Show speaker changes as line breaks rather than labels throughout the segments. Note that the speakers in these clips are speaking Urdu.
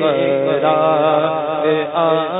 مرا اے آ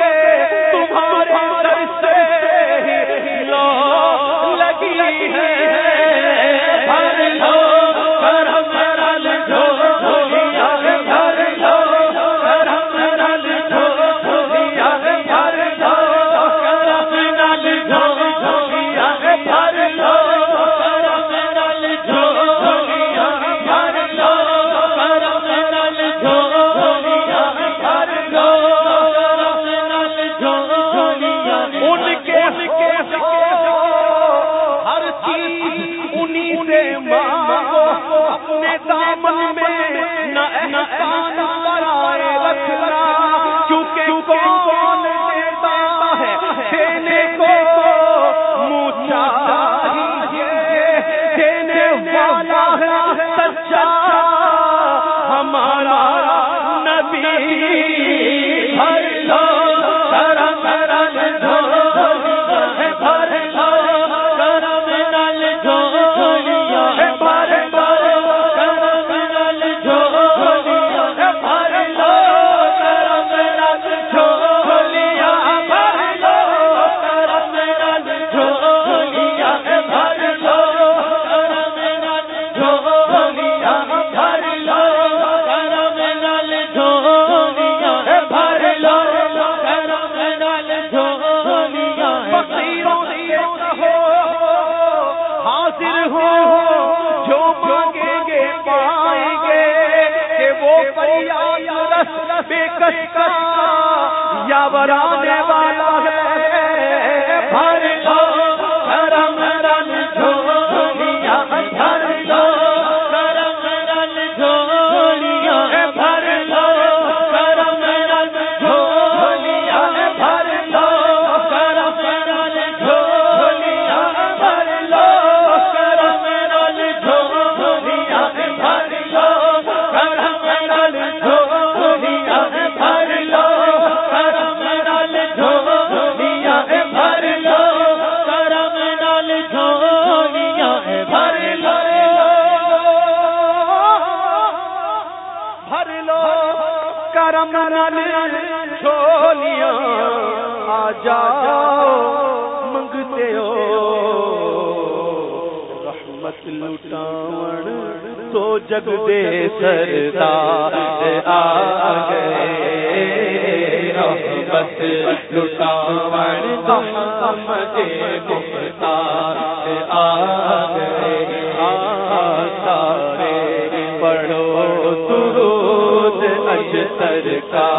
پائیں گے کہ وہ فریاد کا یا برانے والا ہے۔ جگ دے سردار
آ گئے رحمت لٹاون محمد پڑھو سرود اج سرکار